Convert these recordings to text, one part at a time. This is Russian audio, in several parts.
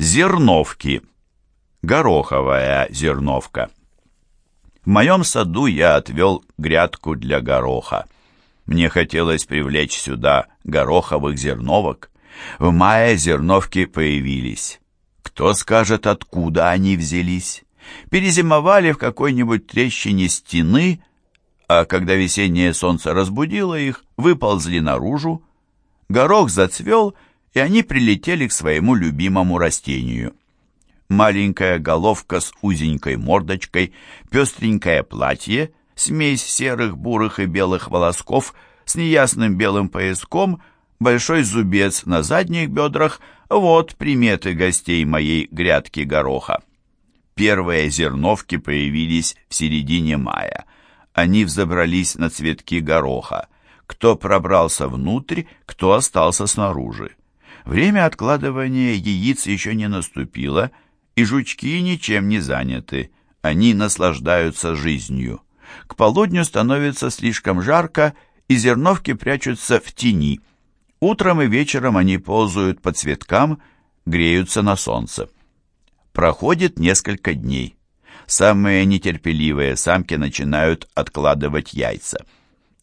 Зерновки. Гороховая зерновка. В моем саду я отвел грядку для гороха. Мне хотелось привлечь сюда гороховых зерновок. В мае зерновки появились. Кто скажет, откуда они взялись? Перезимовали в какой-нибудь трещине стены, а когда весеннее солнце разбудило их, выползли наружу. Горох зацвел, и они прилетели к своему любимому растению. Маленькая головка с узенькой мордочкой, пестренькое платье, смесь серых, бурых и белых волосков с неясным белым пояском, большой зубец на задних бедрах — вот приметы гостей моей грядки гороха. Первые зерновки появились в середине мая. Они взобрались на цветки гороха. Кто пробрался внутрь, кто остался снаружи. Время откладывания яиц еще не наступило, и жучки ничем не заняты. Они наслаждаются жизнью. К полудню становится слишком жарко, и зерновки прячутся в тени. Утром и вечером они ползают по цветкам, греются на солнце. Проходит несколько дней. Самые нетерпеливые самки начинают откладывать яйца.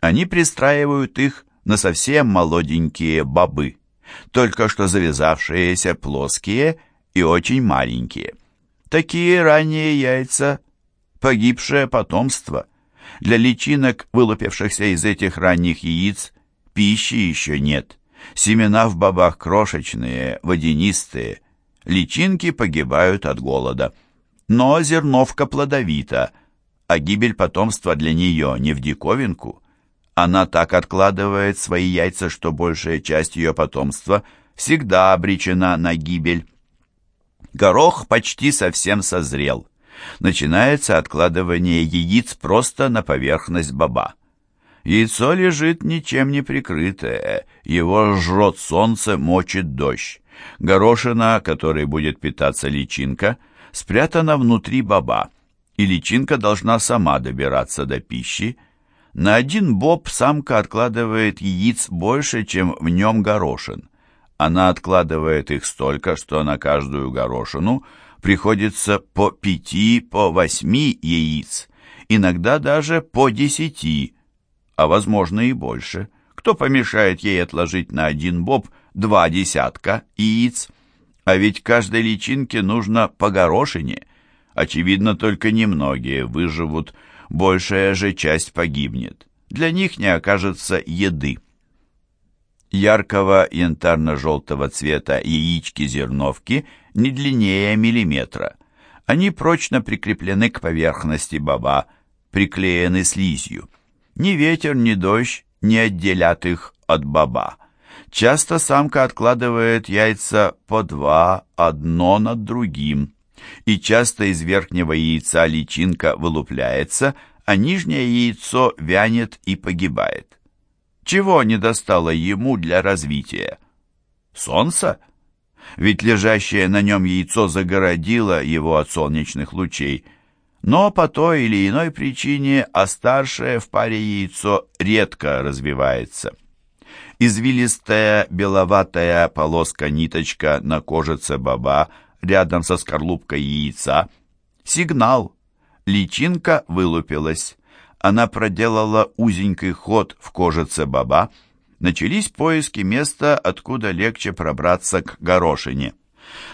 Они пристраивают их на совсем молоденькие бобы, только что завязавшиеся плоские и очень маленькие. Такие ранние яйца – погибшее потомство. Для личинок, вылупившихся из этих ранних яиц, пищи еще нет. Семена в бобах крошечные, водянистые, личинки погибают от голода. Но зерновка плодовита, а гибель потомства для нее не в диковинку. Она так откладывает свои яйца, что большая часть ее потомства всегда обречена на гибель. Горох почти совсем созрел. Начинается откладывание яиц просто на поверхность боба. Яйцо лежит ничем не прикрытое, его жжет солнце, мочит дождь. Горошина, которой будет питаться личинка, спрятана внутри боба, и личинка должна сама добираться до пищи. На один боб самка откладывает яиц больше, чем в нем горошин. Она откладывает их столько, что на каждую горошину приходится по пяти, по восьми яиц, иногда даже по десяти а возможно и больше. Кто помешает ей отложить на один боб два десятка яиц? А ведь каждой личинке нужно по горошине. Очевидно, только немногие выживут, большая же часть погибнет. Для них не окажется еды. Яркого янтарно-желтого цвета яички-зерновки не длиннее миллиметра. Они прочно прикреплены к поверхности боба, приклеены слизью. Ни ветер, ни дождь не отделят их от баба. Часто самка откладывает яйца по два, одно над другим. И часто из верхнего яйца личинка вылупляется, а нижнее яйцо вянет и погибает. Чего не достало ему для развития? Солнца? Ведь лежащее на нем яйцо загородило его от солнечных лучей – но по той или иной причине, а старшее в паре яйцо редко развивается. Извилистая беловатая полоска-ниточка на кожице боба рядом со скорлупкой яйца – сигнал. Личинка вылупилась. Она проделала узенький ход в кожице боба. Начались поиски места, откуда легче пробраться к горошине.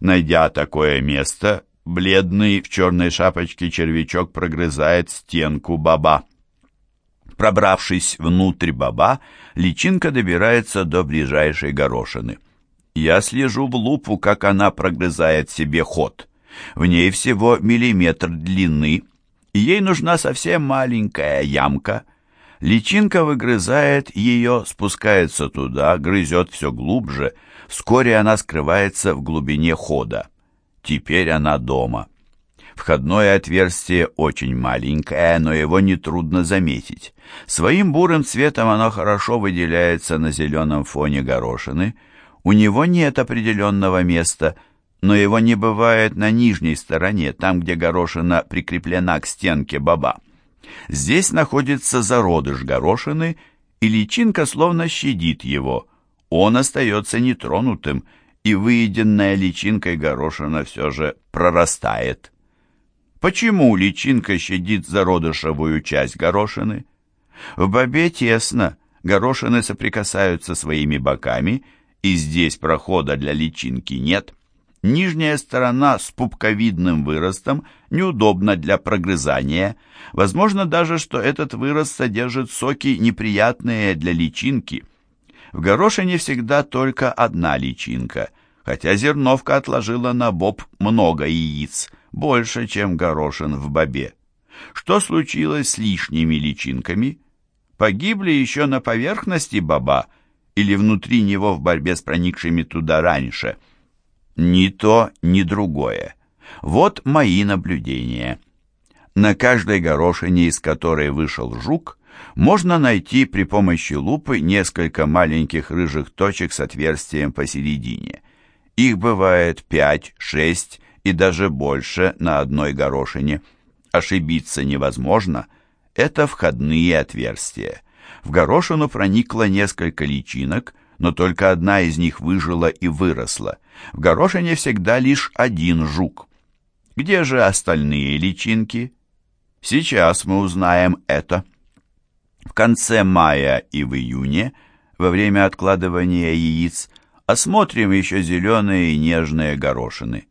Найдя такое место, Бледный в черной шапочке червячок прогрызает стенку баба. Пробравшись внутрь баба, личинка добирается до ближайшей горошины. Я слежу в лупу, как она прогрызает себе ход. В ней всего миллиметр длины, ей нужна совсем маленькая ямка. Личинка выгрызает ее, спускается туда, грызет все глубже. Вскоре она скрывается в глубине хода. Теперь она дома. Входное отверстие очень маленькое, но его нетрудно заметить. Своим бурым цветом оно хорошо выделяется на зеленом фоне горошины. У него нет определенного места, но его не бывает на нижней стороне, там, где горошина прикреплена к стенке боба. Здесь находится зародыш горошины, и личинка словно щадит его. Он остается нетронутым, и выеденная личинкой горошина все же прорастает. Почему личинка щадит зародышевую часть горошины? В бобе тесно, горошины соприкасаются своими боками, и здесь прохода для личинки нет. Нижняя сторона с пупковидным выростом неудобна для прогрызания. Возможно даже, что этот вырост содержит соки неприятные для личинки. В горошине всегда только одна личинка, хотя зерновка отложила на боб много яиц, больше, чем горошин в бобе. Что случилось с лишними личинками? Погибли еще на поверхности боба или внутри него в борьбе с проникшими туда раньше – ни то, ни другое. Вот мои наблюдения. На каждой горошине, из которой вышел жук, можно найти при помощи лупы несколько маленьких рыжих точек с отверстием посередине. Их бывает пять, шесть и даже больше на одной горошине. Ошибиться невозможно. Это входные отверстия. В горошину проникло несколько личинок, но только одна из них выжила и выросла. В горошине всегда лишь один жук. Где же остальные личинки? Сейчас мы узнаем это. В конце мая и в июне, во время откладывания яиц, осмотрим еще зеленые и нежные горошины.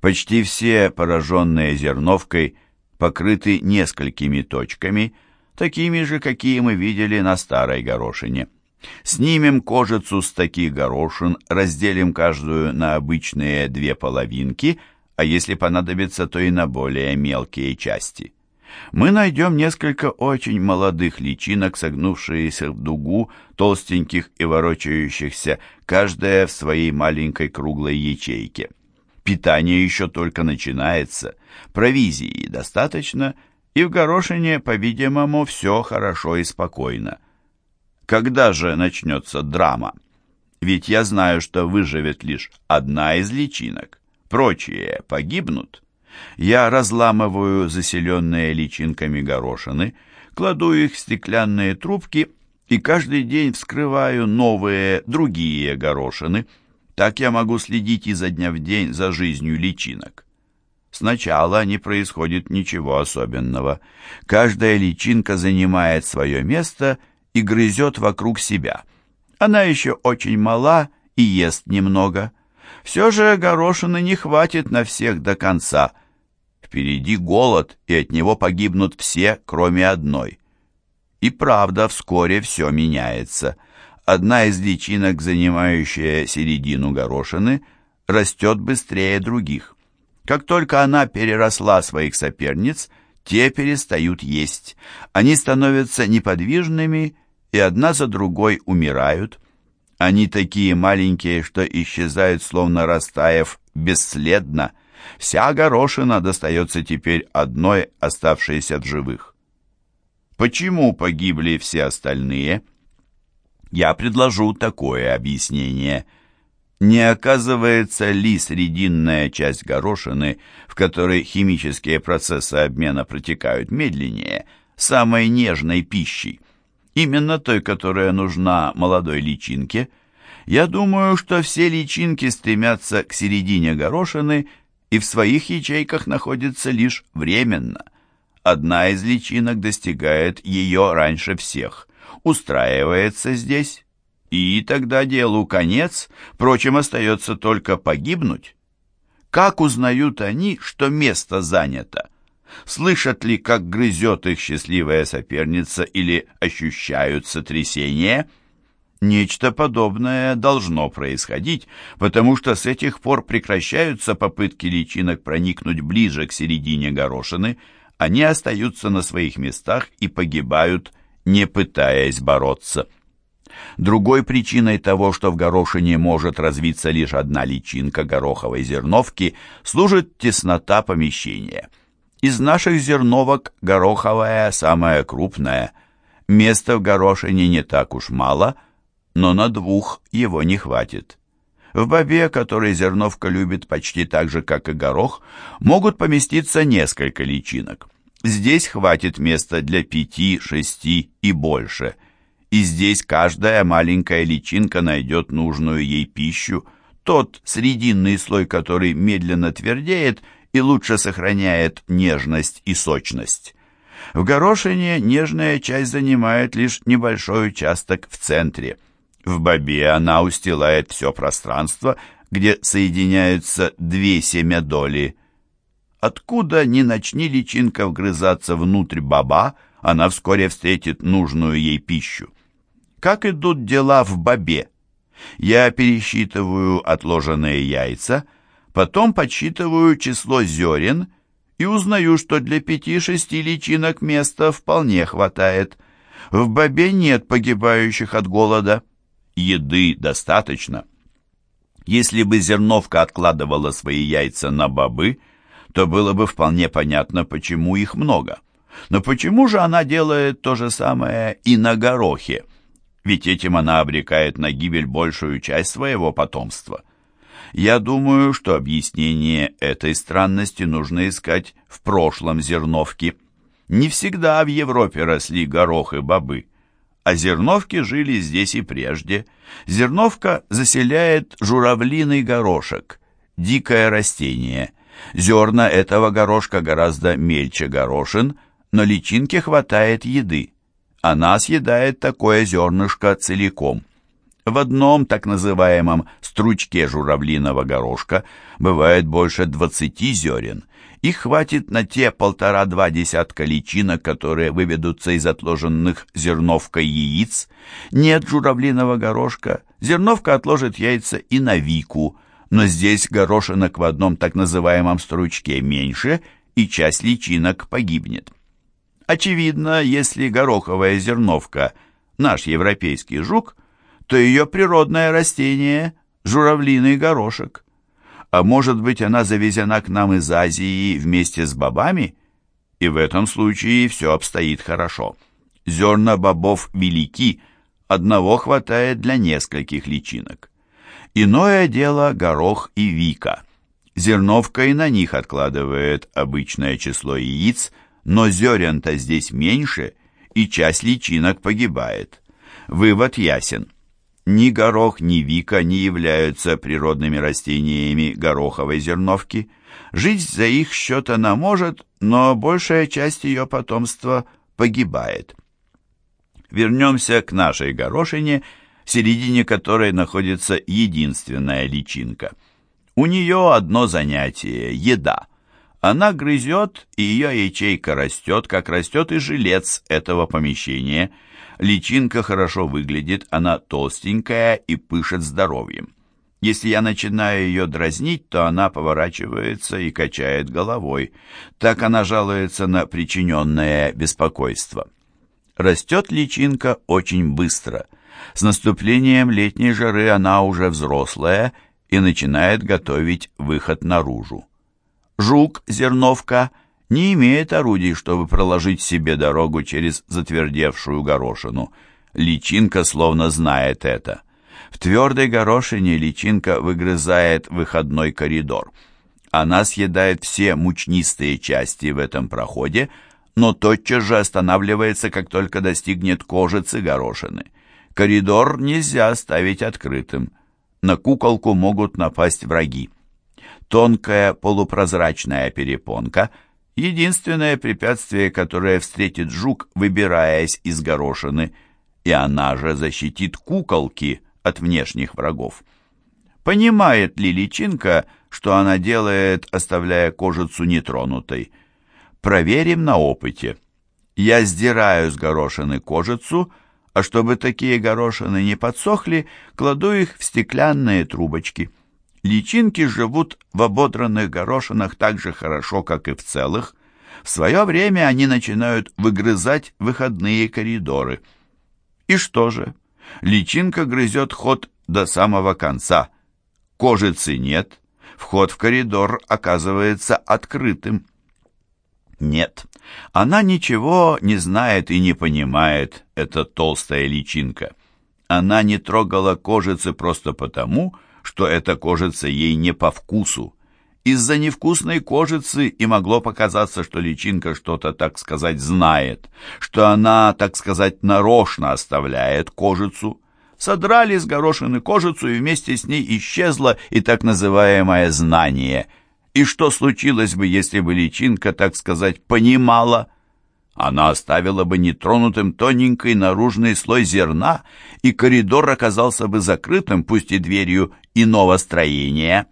Почти все, пораженные зерновкой, покрыты несколькими точками, такими же, какие мы видели на старой горошине. Снимем кожицу с таких горошин, разделим каждую на обычные две половинки, а если понадобится, то и на более мелкие части. Мы найдем несколько очень молодых личинок, согнувшиеся в дугу, толстеньких и ворочающихся, каждая в своей маленькой круглой ячейке. Питание еще только начинается, провизии достаточно, и в горошине, по-видимому, все хорошо и спокойно. Когда же начнется драма? Ведь я знаю, что выживет лишь одна из личинок. Прочие погибнут. Я разламываю заселенные личинками горошины, кладу их в стеклянные трубки и каждый день вскрываю новые, другие горошины. Так я могу следить изо дня в день за жизнью личинок. Сначала не происходит ничего особенного. Каждая личинка занимает свое место и грызет вокруг себя. Она еще очень мала и ест немного. Все же горошины не хватит на всех до конца. Впереди голод, и от него погибнут все, кроме одной. И правда, вскоре все меняется. Одна из личинок, занимающая середину горошины, растет быстрее других. Как только она переросла своих соперниц, те перестают есть. Они становятся неподвижными и одна за другой умирают. Они такие маленькие, что исчезают, словно растаяв, бесследно. Вся горошина достается теперь одной, оставшейся в живых. Почему погибли все остальные? Я предложу такое объяснение. Не оказывается ли срединная часть горошины, в которой химические процессы обмена протекают медленнее, самой нежной пищей? именно той, которая нужна молодой личинке, я думаю, что все личинки стремятся к середине горошины и в своих ячейках находятся лишь временно. Одна из личинок достигает ее раньше всех, устраивается здесь, и тогда делу конец, впрочем, остается только погибнуть. Как узнают они, что место занято? Слышат ли, как грызет их счастливая соперница или ощущают сотрясение? Нечто подобное должно происходить, потому что с этих пор прекращаются попытки личинок проникнуть ближе к середине горошины, они остаются на своих местах и погибают, не пытаясь бороться. Другой причиной того, что в горошине может развиться лишь одна личинка гороховой зерновки, служит теснота помещения – из наших зерновок гороховая самая крупная. Места в горошине не так уж мало, но на двух его не хватит. В бобе, который зерновка любит почти так же, как и горох, могут поместиться несколько личинок. Здесь хватит места для пяти, шести и больше. И здесь каждая маленькая личинка найдет нужную ей пищу, тот срединный слой, который медленно твердеет и лучше сохраняет нежность и сочность. В горошине нежная часть занимает лишь небольшой участок в центре. В бобе она устилает все пространство, где соединяются две семядоли. Откуда ни начни личинка вгрызаться внутрь боба, она вскоре встретит нужную ей пищу. Как идут дела в бобе? Я пересчитываю отложенные яйца, потом подсчитываю число зерен и узнаю, что для пяти-шести личинок места вполне хватает. В бобе нет погибающих от голода. Еды достаточно. Если бы зерновка откладывала свои яйца на бобы, то было бы вполне понятно, почему их много. Но почему же она делает то же самое и на горохе? Ведь этим она обрекает на гибель большую часть своего потомства. Я думаю, что объяснение этой странности нужно искать в прошлом зерновки. Не всегда в Европе росли горох и бобы, а зерновки жили здесь и прежде. Зерновка заселяет журавлиный горошек, дикое растение. Зерна этого горошка гораздо мельче горошин, но личинке хватает еды она съедает такое зернышко целиком. В одном так называемом стручке журавлиного горошка бывает больше 20 зерен. Их хватит на те полтора-два десятка личинок, которые выведутся из отложенных зерновкой яиц. Нет журавлиного горошка, зерновка отложит яйца и на вику, но здесь горошинок в одном так называемом стручке меньше, и часть личинок погибнет. Очевидно, если гороховая зерновка – наш европейский жук, то ее природное растение – журавлиный горошек. А может быть, она завезена к нам из Азии вместе с бобами? И в этом случае все обстоит хорошо. Зерна бобов велики, одного хватает для нескольких личинок. Иное дело горох и вика. Зерновка и на них откладывает обычное число яиц – но зерен-то здесь меньше, и часть личинок погибает. Вывод ясен. Ни горох, ни вика не являются природными растениями гороховой зерновки. Жить за их счет она может, но большая часть ее потомства погибает. Вернемся к нашей горошине, в середине которой находится единственная личинка. У нее одно занятие – еда. Она грызет, и ее ячейка растет, как растет и жилец этого помещения. Личинка хорошо выглядит, она толстенькая и пышет здоровьем. Если я начинаю ее дразнить, то она поворачивается и качает головой. Так она жалуется на причиненное беспокойство. Растет личинка очень быстро. С наступлением летней жары она уже взрослая и начинает готовить выход наружу. Жук-зерновка не имеет орудий, чтобы проложить себе дорогу через затвердевшую горошину. Личинка словно знает это. В твердой горошине личинка выгрызает выходной коридор. Она съедает все мучнистые части в этом проходе, но тотчас же останавливается, как только достигнет кожицы горошины. Коридор нельзя оставить открытым. На куколку могут напасть враги. Тонкая полупрозрачная перепонка – единственное препятствие, которое встретит жук, выбираясь из горошины, и она же защитит куколки от внешних врагов. Понимает ли личинка, что она делает, оставляя кожицу нетронутой? Проверим на опыте. Я сдираю с горошины кожицу, а чтобы такие горошины не подсохли, кладу их в стеклянные трубочки – Личинки живут в ободранных горошинах так же хорошо, как и в целых. В свое время они начинают выгрызать выходные коридоры. И что же? Личинка грызет ход до самого конца. Кожицы нет, вход в коридор оказывается открытым. Нет, она ничего не знает и не понимает, эта толстая личинка. Она не трогала кожицы просто потому, что что эта кожица ей не по вкусу. Из-за невкусной кожицы и могло показаться, что личинка что-то, так сказать, знает, что она, так сказать, нарочно оставляет кожицу. содрали с горошины кожицу, и вместе с ней исчезло и так называемое знание. И что случилось бы, если бы личинка, так сказать, понимала? Она оставила бы нетронутым тоненький наружный слой зерна, и коридор оказался бы закрытым, пусть и дверью иного строения.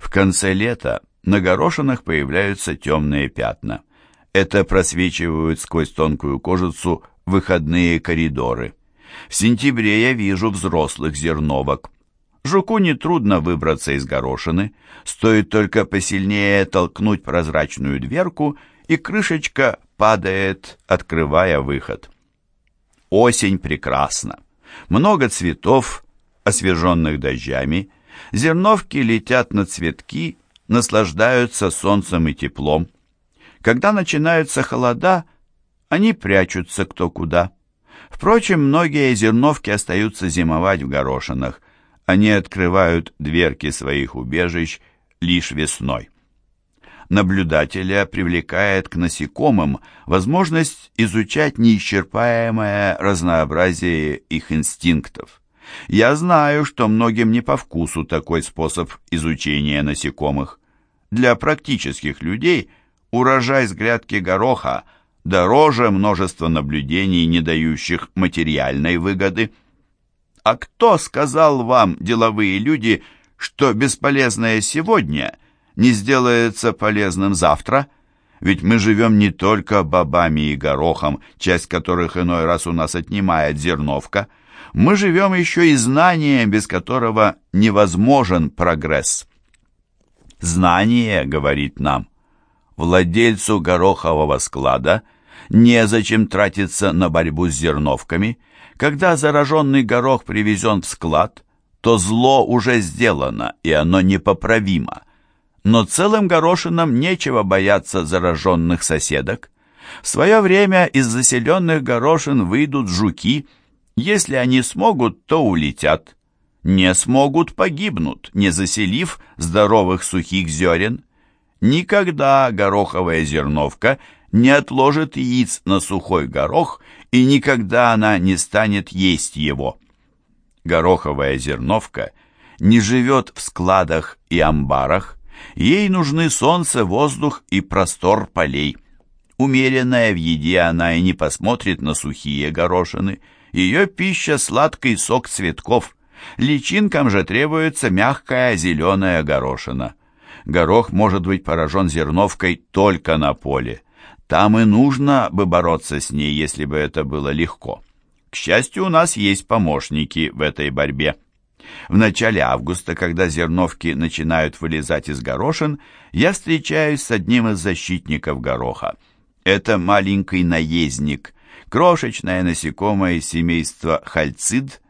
В конце лета на горошинах появляются темные пятна. Это просвечивают сквозь тонкую кожицу выходные коридоры. В сентябре я вижу взрослых зерновок. Жуку нетрудно выбраться из горошины, стоит только посильнее толкнуть прозрачную дверку, и крышечка падает, открывая выход. Осень прекрасна. Много цветов, освеженных дождями, зерновки летят на цветки, наслаждаются солнцем и теплом. Когда начинаются холода, они прячутся кто куда. Впрочем, многие зерновки остаются зимовать в горошинах. Они открывают дверки своих убежищ лишь весной. Наблюдателя привлекает к насекомым возможность изучать неисчерпаемое разнообразие их инстинктов. Я знаю, что многим не по вкусу такой способ изучения насекомых. Для практических людей урожай с грядки гороха дороже множества наблюдений, не дающих материальной выгоды. А кто сказал вам, деловые люди, что бесполезное сегодня не сделается полезным завтра? Ведь мы живем не только бобами и горохом, часть которых иной раз у нас отнимает зерновка, мы живем еще и знанием, без которого невозможен прогресс. Знание, говорит нам, владельцу горохового склада незачем тратиться на борьбу с зерновками. Когда зараженный горох привезен в склад, то зло уже сделано, и оно непоправимо. Но целым горошинам нечего бояться зараженных соседок. В свое время из заселенных горошин выйдут жуки – если они смогут, то улетят. Не смогут, погибнут, не заселив здоровых сухих зерен. Никогда гороховая зерновка не отложит яиц на сухой горох, и никогда она не станет есть его. Гороховая зерновка не живет в складах и амбарах, ей нужны солнце, воздух и простор полей. Умеренная в еде она и не посмотрит на сухие горошины – ее пища – сладкий сок цветков. Личинкам же требуется мягкая зеленая горошина. Горох может быть поражен зерновкой только на поле. Там и нужно бы бороться с ней, если бы это было легко. К счастью, у нас есть помощники в этой борьбе. В начале августа, когда зерновки начинают вылезать из горошин, я встречаюсь с одним из защитников гороха. Это маленький наездник, крошечное насекомое из семейства хальцид.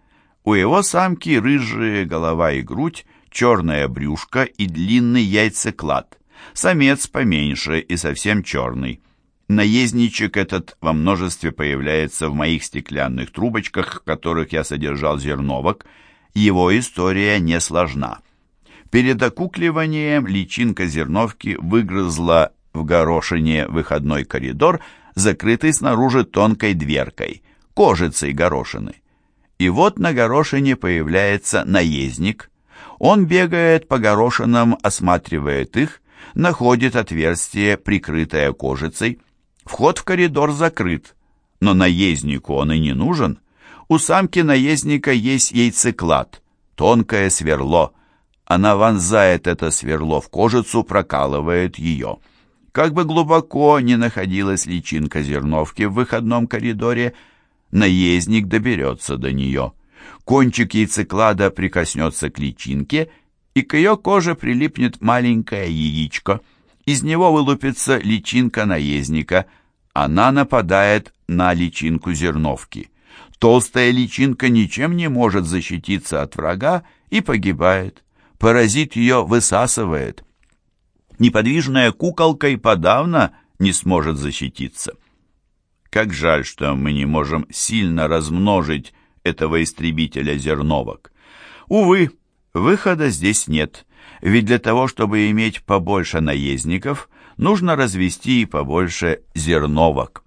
У его самки рыжие голова и грудь, черное брюшко и длинный яйцеклад. Самец поменьше и совсем черный. Наездничек этот во множестве появляется в моих стеклянных трубочках, в которых я содержал зерновок. Его история не сложна. Перед окукливанием личинка зерновки выгрызла в горошине выходной коридор, закрытый снаружи тонкой дверкой, кожицей горошины. И вот на горошине появляется наездник. Он бегает по горошинам, осматривает их, находит отверстие, прикрытое кожицей. Вход в коридор закрыт, но наезднику он и не нужен. У самки наездника есть яйцеклад, тонкое сверло. Она вонзает это сверло в кожицу, прокалывает ее. Как бы глубоко ни находилась личинка зерновки в выходном коридоре, наездник доберется до нее. Кончик яйцеклада прикоснется к личинке, и к ее коже прилипнет маленькое яичко. Из него вылупится личинка наездника. Она нападает на личинку зерновки. Толстая личинка ничем не может защититься от врага и погибает. Паразит ее высасывает неподвижная куколка и подавно не сможет защититься. Как жаль, что мы не можем сильно размножить этого истребителя зерновок. Увы, выхода здесь нет, ведь для того, чтобы иметь побольше наездников, нужно развести и побольше зерновок.